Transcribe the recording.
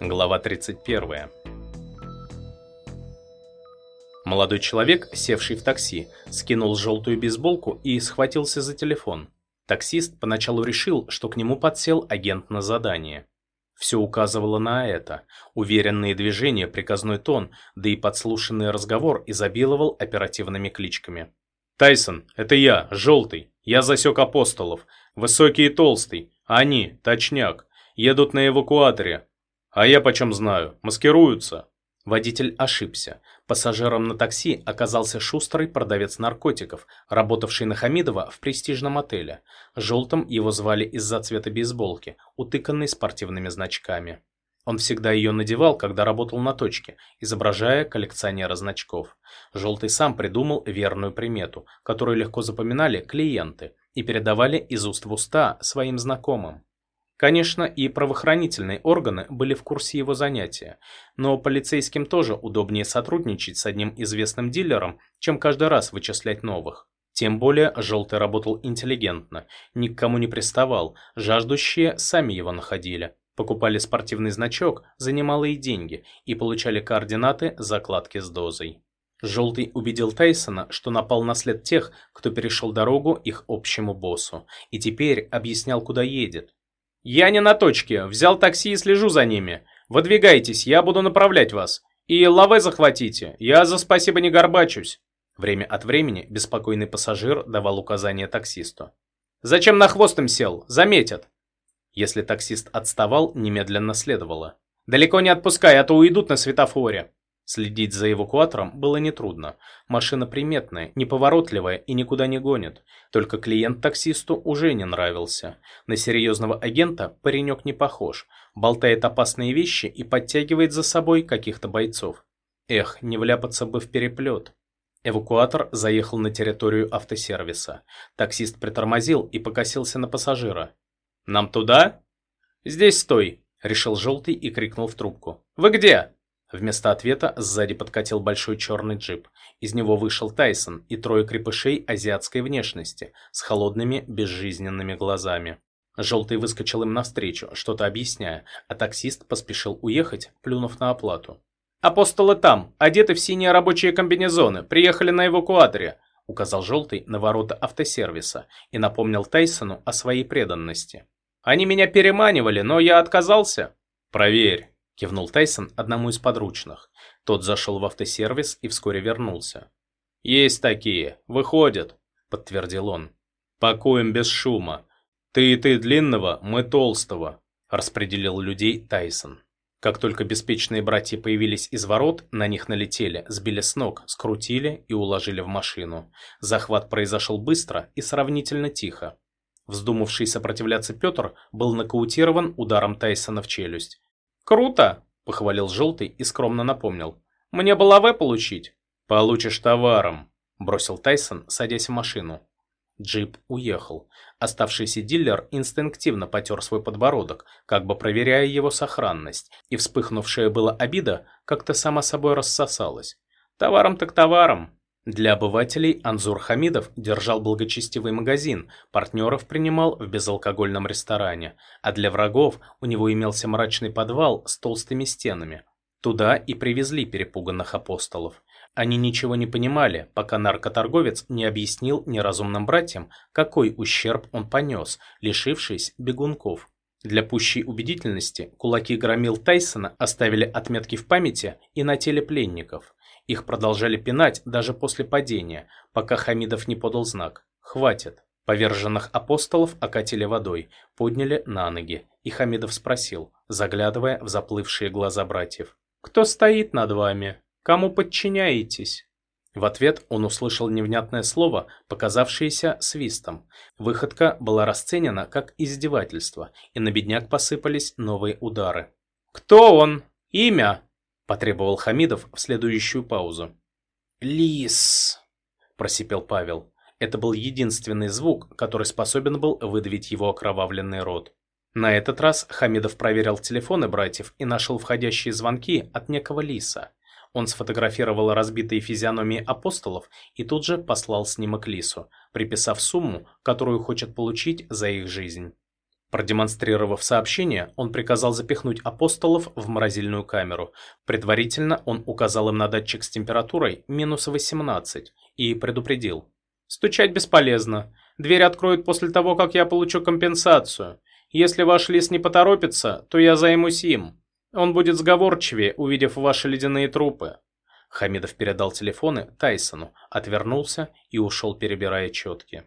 Глава 31. Молодой человек, севший в такси, скинул желтую бейсболку и схватился за телефон. Таксист поначалу решил, что к нему подсел агент на задание. Все указывало на это. Уверенные движения, приказной тон, да и подслушанный разговор изобиловал оперативными кличками. «Тайсон, это я, желтый. Я засек апостолов. Высокий и толстый. Они, точняк, едут на эвакуаторе. А я почем знаю? Маскируются. Водитель ошибся. Пассажиром на такси оказался шустрый продавец наркотиков, работавший на Хамидова в престижном отеле. Желтым его звали из-за цвета бейсболки, утыканной спортивными значками. Он всегда ее надевал, когда работал на точке, изображая коллекционера значков. Желтый сам придумал верную примету, которую легко запоминали клиенты и передавали из уст в уста своим знакомым. Конечно, и правоохранительные органы были в курсе его занятия, но полицейским тоже удобнее сотрудничать с одним известным дилером, чем каждый раз вычислять новых. Тем более Желтый работал интеллигентно, ни к кому не приставал, жаждущие сами его находили. Покупали спортивный значок за немалые деньги и получали координаты закладки с дозой. Желтый убедил Тайсона, что напал на след тех, кто перешел дорогу их общему боссу, и теперь объяснял, куда едет. «Я не на точке. Взял такси и слежу за ними. Выдвигайтесь, я буду направлять вас. И лаве захватите. Я за спасибо не горбачусь». Время от времени беспокойный пассажир давал указания таксисту. «Зачем на хвост им сел? Заметят». Если таксист отставал, немедленно следовало. «Далеко не отпускай, а то уйдут на светофоре». Следить за эвакуатором было нетрудно. Машина приметная, неповоротливая и никуда не гонит. Только клиент таксисту уже не нравился. На серьезного агента паренек не похож. Болтает опасные вещи и подтягивает за собой каких-то бойцов. Эх, не вляпаться бы в переплет. Эвакуатор заехал на территорию автосервиса. Таксист притормозил и покосился на пассажира. «Нам туда?» «Здесь стой», — решил желтый и крикнул в трубку. «Вы где?» Вместо ответа сзади подкатил большой черный джип. Из него вышел Тайсон и трое крепышей азиатской внешности с холодными безжизненными глазами. Желтый выскочил им навстречу, что-то объясняя, а таксист поспешил уехать, плюнув на оплату. «Апостолы там, одеты в синие рабочие комбинезоны, приехали на эвакуаторе», указал Желтый на ворота автосервиса и напомнил Тайсону о своей преданности. «Они меня переманивали, но я отказался». «Проверь», Кивнул Тайсон одному из подручных. Тот зашел в автосервис и вскоре вернулся. «Есть такие. Выходят», — подтвердил он. «Пакуем без шума. Ты и ты длинного, мы толстого», — распределил людей Тайсон. Как только беспечные братья появились из ворот, на них налетели, сбили с ног, скрутили и уложили в машину. Захват произошел быстро и сравнительно тихо. Вздумавший сопротивляться Петр был нокаутирован ударом Тайсона в челюсть. «Круто!» – похвалил Желтый и скромно напомнил. «Мне бы лаве получить». «Получишь товаром», – бросил Тайсон, садясь в машину. Джип уехал. Оставшийся дилер инстинктивно потер свой подбородок, как бы проверяя его сохранность, и вспыхнувшая была обида как-то сама собой рассосалась. «Товаром так товаром!» Для обывателей Анзур Хамидов держал благочестивый магазин, партнеров принимал в безалкогольном ресторане, а для врагов у него имелся мрачный подвал с толстыми стенами. Туда и привезли перепуганных апостолов. Они ничего не понимали, пока наркоторговец не объяснил неразумным братьям, какой ущерб он понес, лишившись бегунков. Для пущей убедительности кулаки громил Тайсона оставили отметки в памяти и на теле пленников. Их продолжали пинать даже после падения, пока Хамидов не подал знак. «Хватит». Поверженных апостолов окатили водой, подняли на ноги, и Хамидов спросил, заглядывая в заплывшие глаза братьев. «Кто стоит над вами? Кому подчиняетесь?» В ответ он услышал невнятное слово, показавшееся свистом. Выходка была расценена как издевательство, и на бедняк посыпались новые удары. «Кто он? Имя?» Потребовал Хамидов в следующую паузу. «Лис!» – просипел Павел. Это был единственный звук, который способен был выдавить его окровавленный рот. На этот раз Хамидов проверил телефоны братьев и нашел входящие звонки от некого Лиса. Он сфотографировал разбитые физиономии апостолов и тут же послал снимок Лису, приписав сумму, которую хочет получить за их жизнь. Продемонстрировав сообщение, он приказал запихнуть апостолов в морозильную камеру. Предварительно он указал им на датчик с температурой минус 18 и предупредил. «Стучать бесполезно. Дверь откроют после того, как я получу компенсацию. Если ваш лис не поторопится, то я займусь им. Он будет сговорчивее, увидев ваши ледяные трупы». Хамидов передал телефоны Тайсону, отвернулся и ушел, перебирая четки.